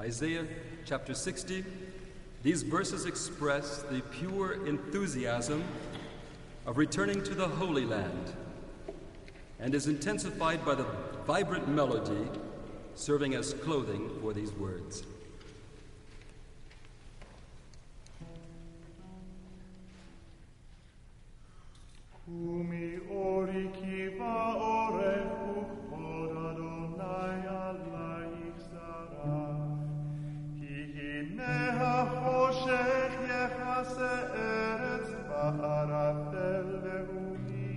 Isaiah chapter 60. These verses express the pure enthusiasm of returning to the Holy Land and is intensified by the vibrant melody serving as clothing for these words. Umi hine ha-choshech yechase eretz va'arafel le'umi.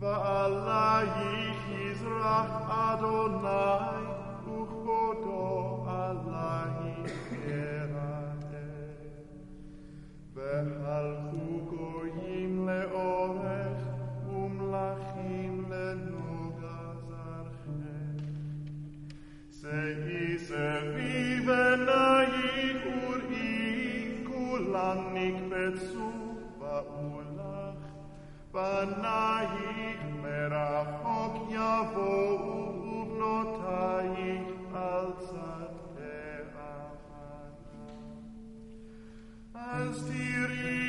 Va'alayich yizrach Adonai uchodo alayich yera'eh. והלכו גויים לאורך ומלכים לנוגה זרחם. שאי סביב עינייך וראי lannig bezu baulach banaich merachok yavo ubnotaich alzat teachan as tiri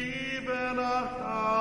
benachach